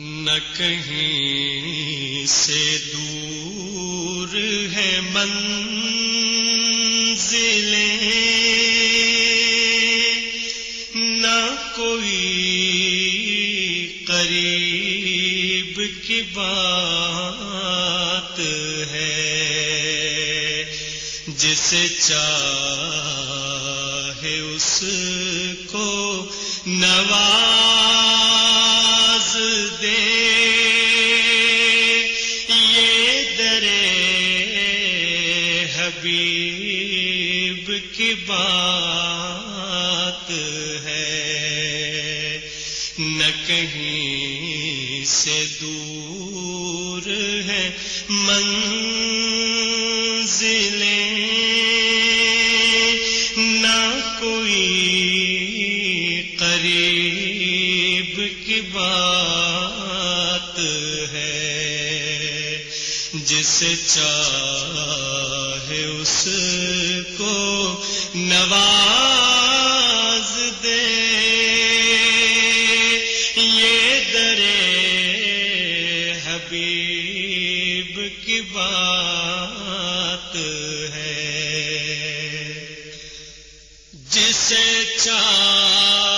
نہ کہیں سے دور ہے نہ کوئی قریب کی بات ہے جسے چاہے اس کو نواز حبیب کی بات ہے۔ نہ کہیں سے دور ہے منزلیں۔ نہ کوئی قریب کی بات ہے۔ جس چاہے اس کو نواز دے۔ یہ درے حبیب کی بات ہے۔ جسے چاہ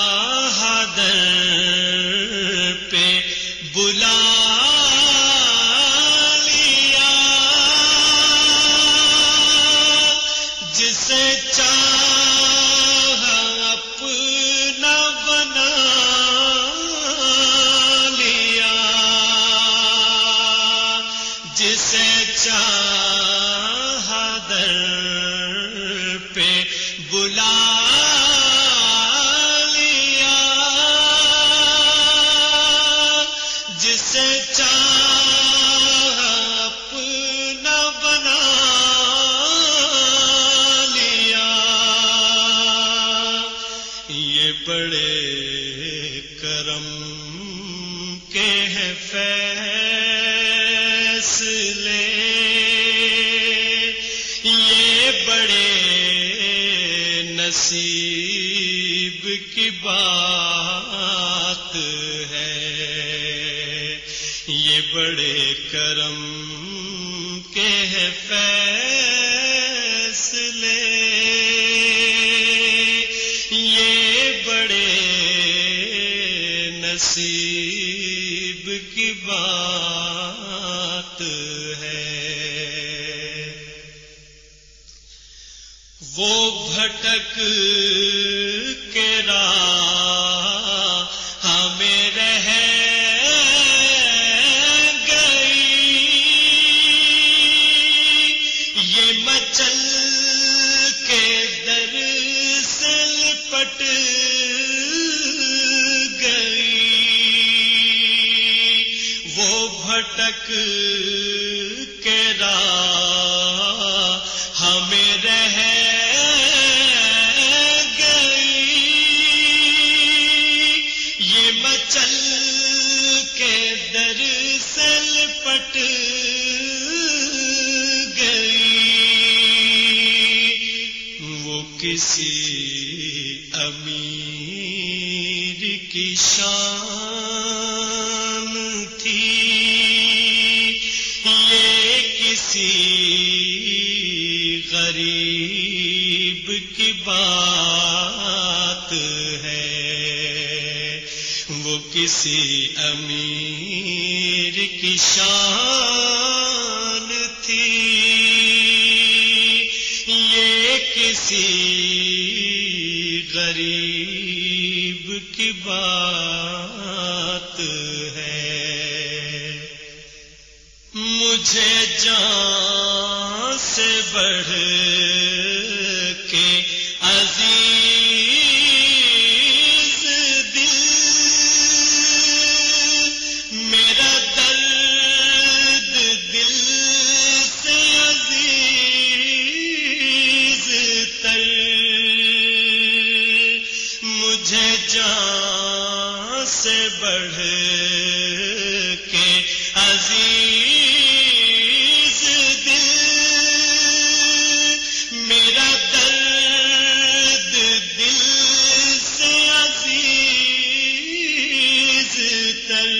در پہ بلا بڑے نصیب کی بات ہے۔ یہ بڑے کرم کے ہیں فیصلے۔ یہ بڑے نصیب کی بات بھٹک کے راہ ہمیں رہ گئی۔ یہ مچل کے در سے لپٹ گئی۔ وہ بھٹک امیر کی شان تھی۔ یہ کسی غریب کی بات ہے۔ وہ کسی امیر کی شان تھی۔ یہ کسی غریب بات ہے۔ مجھے جان سے بڑھ عزیز دل میرا درد دل سے عزیز تر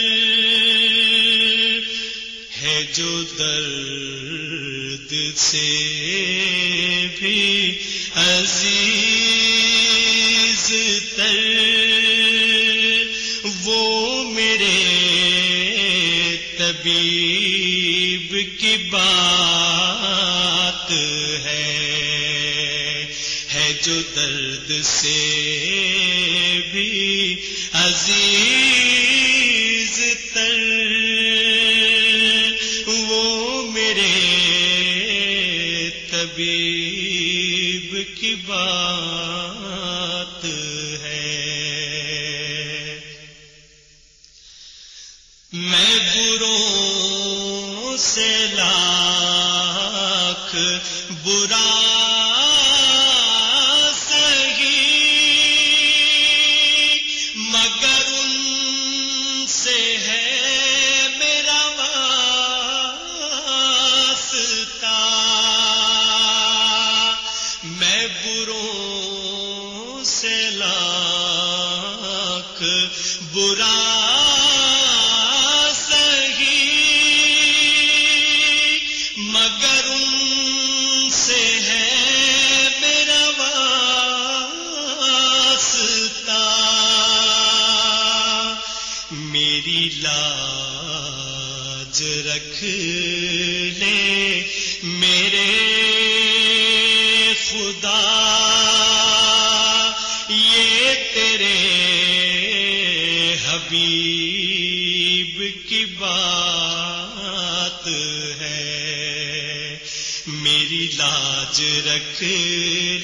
ہے جو درد سے طبیب کی بات ہے ہے جو درد سے بھی عزیز تر، وہ میرے طبیب کی بات سے لاکھ برا ان سے ہے میرا واسطہ۔ میری لاج رکھ لے میرے خدا۔ یہ تیرے حبیب لاج رکھ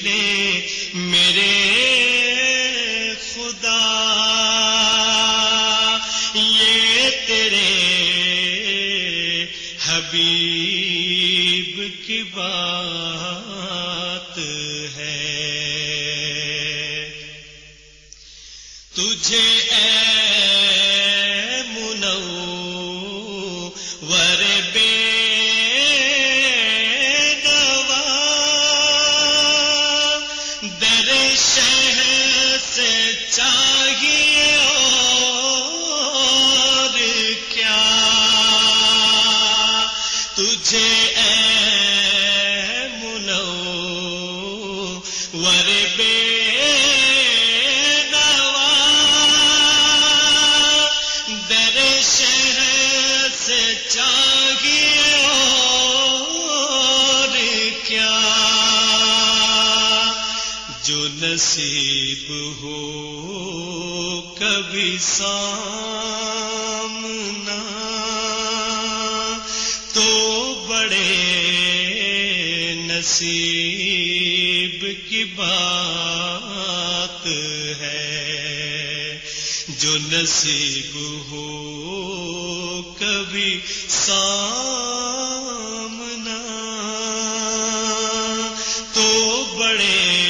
لے میرے خدا۔ یہ تیرے حبیب کی بات ہے۔ تجھے اے در چاہیے اور کیا؟ تجھے اے منو ور بے نصیب ہو کبھی سامنا۔ تو بڑے نصیب کی بات ہے۔ جو نصیب ہو کبھی سامنا۔ تو بڑے